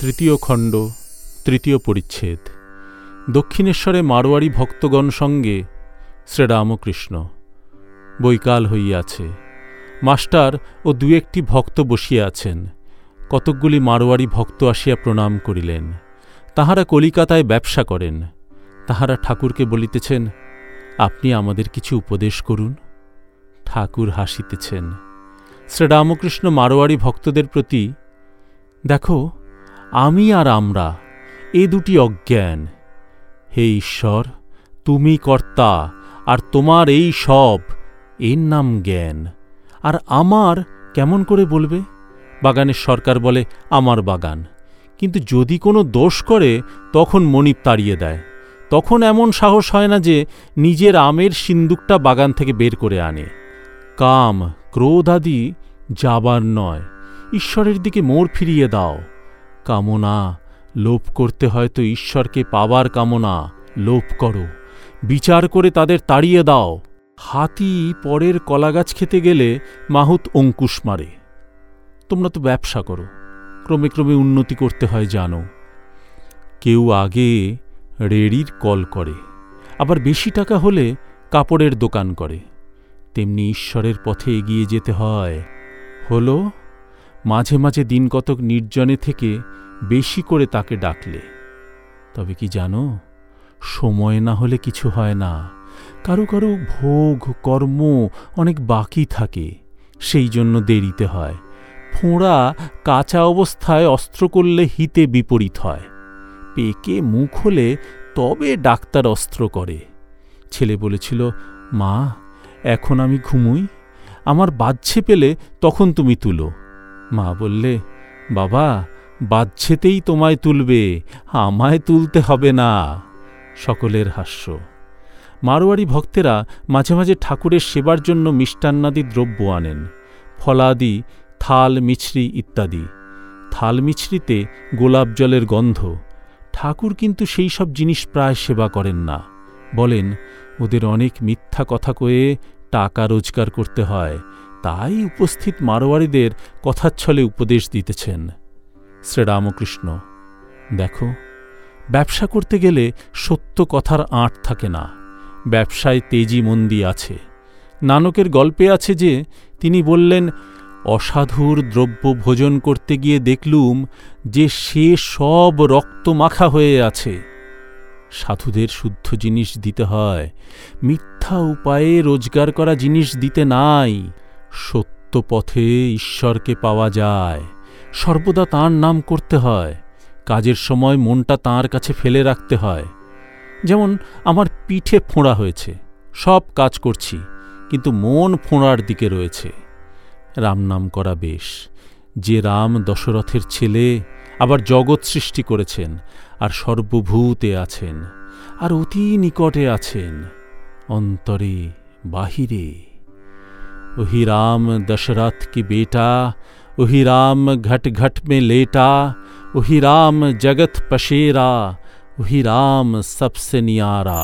তৃতীয় খণ্ড, তৃতীয় পরিচ্ছেদ। দক্ষিণেশ্বরে মারোয়ারি ভক্তগণ সঙ্গে শ্রীরামকৃষ্ণ। বৈকাল হইয়াছে। মাস্টার ও দু একটি ভক্ত বসিয়া আছেন। কতকগুলি মারোয়ারি ভক্ত আসিয়া প্রণাম করিলেন। তাহারা কলিকাতায় ব্যবসা করেন। তাহারা ঠাকুরকে বলিতেছেন, আপনি আমাদের কিছু উপদেশ করুন। ঠাকুর হাসিতেছেন। শ্রীরামকৃষ্ণ মারোয়ারি ভক্তদের প্রতি, দেখো আমি আর আমরা এ দুটি অজ্ঞান। হে ঈশ্বর, তুমি কর্তা, আর তোমার এই সব এর নাম জ্ঞান। আর আমার কেমন করে বলবে? বাগানের সরকার বলে, আমার বাগান। কিন্তু যদি কোনো দোষ করে, তখন মণিপ তাড়িয়ে দেয়। তখন এমন সাহস হয় না যে, নিজের আমের সিন্দুকটা বাগান থেকে বের করে আনে। কাম ক্রোধ আদি যাবার নয়। ঈশ্বরের দিকে মোড় ফিরিয়ে দাও। কামনা। লোভ করতে হয়তো ঈশ্বরকে পাবার কামনা। লোভ করো। বিচার করে তাদের তাড়িয়ে দাও। হাতি পরের কলাগাছ খেতে গেলে মাহুত অঙ্কুশ মারে। তোমরা তো ব্যবসা করো। ক্রমে ক্রমে উন্নতি করতে হয়, জানো। কেউ আগে রেড়ির কল করে। আবার বেশি টাকা হলে কাপড়ের দোকান করে। তেমনি ঈশ্বরের পথে এগিয়ে যেতে হয়। হলো মাঝে মাঝে দিন কতক নির্জনে থেকে বেশি করে তাকে ডাকলে। তবে কি জানো, সময় না হলে কিছু হয় না। কারও কারও ভোগ, কর্ম অনেক বাকি থাকে, সেই জন্য দেরিতে হয়। ফোঁড়া কাঁচা অবস্থায় অস্ত্র করলে হিতে বিপরীত হয়। পেকে মুখ হলে তবে ডাক্তার অস্ত্র করে। ছেলে বলেছিল, মা, এখন আমি ঘুমুই। আমার বাজছে পেলে তখন তুমি তুলো। মা বললে, বাবা বাজছেতেই তোমায় তুলবে, আমায় তুলতে হবে না। সকলের হাস্য। মারোয়ারি ভক্তেরা মাঝে মাঝে ঠাকুরের সেবার জন্য মিষ্টান্নাদি দ্রব্য আনেন, ফলাদি, থাল, মিছরি ইত্যাদি। থাল, মিছরিতে গোলাপ জলের গন্ধ। ঠাকুর কিন্তু সেই সব জিনিস প্রায় সেবা করেন না। বলেন, ওদের অনেক মিথ্যা কথা কয়ে টাকা রোজগার করতে হয় তাই উপস্থিত মারোয়ারিদের কথাচ্ছলে উপদেশ দিতেছেন। শ্রীরামকৃষ্ণ দেখো, ব্যবসা করতে গেলে সত্য কথার আঁট থাকে না। ব্যবসায় তেজি মন্দি আছে। নানকের গল্পে আছে যে, তিনি বললেন, অসাধুর দ্রব্য ভোজন করতে গিয়ে দেখলুম যে সে সব রক্ত মাখা হয়ে আছে। সাধুদের শুদ্ধ জিনিস দিতে হয়, মিথ্যা উপায়ে রোজগার করা জিনিস দিতে নাই। সত্য পথে ঈশ্বরকে পাওয়া যায়। সর্বদা তাঁর নাম করতে হয়। কাজের সময় মনটা তাঁর কাছে ফেলে রাখতে হয়। যেমন, আমার পিঠে ফোঁড়া হয়েছে। সব কাজ করছি, কিন্তু মন ফোঁড়ার দিকে রয়েছে। রাম নাম করা বেশ। যে রাম দশরথের ছেলে, আবার জগৎ সৃষ্টি করেছেন, আর সর্বভূতে আছেন, আর অতি নিকটে আছেন। অন্তরে, বাহিরে। वही राम दशरथ की बेटा वही राम घट घट में लेटा वही राम जगत पशेरा वही राम सबसे नियारा।